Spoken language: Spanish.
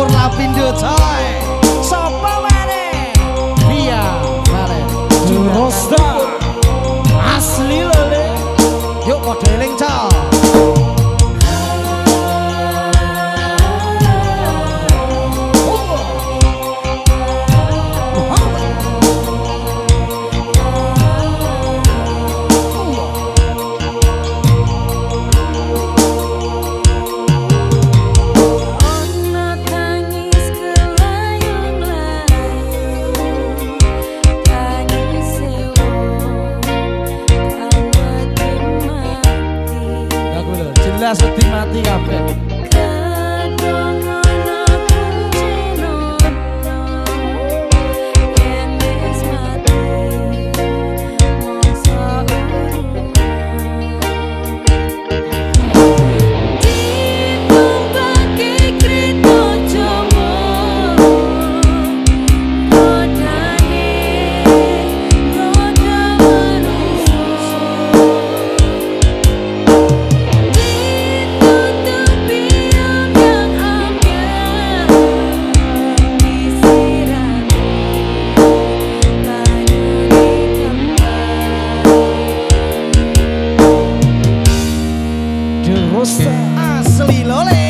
campur lapindo time. las últimas días. Rosa Asli ah, Lole.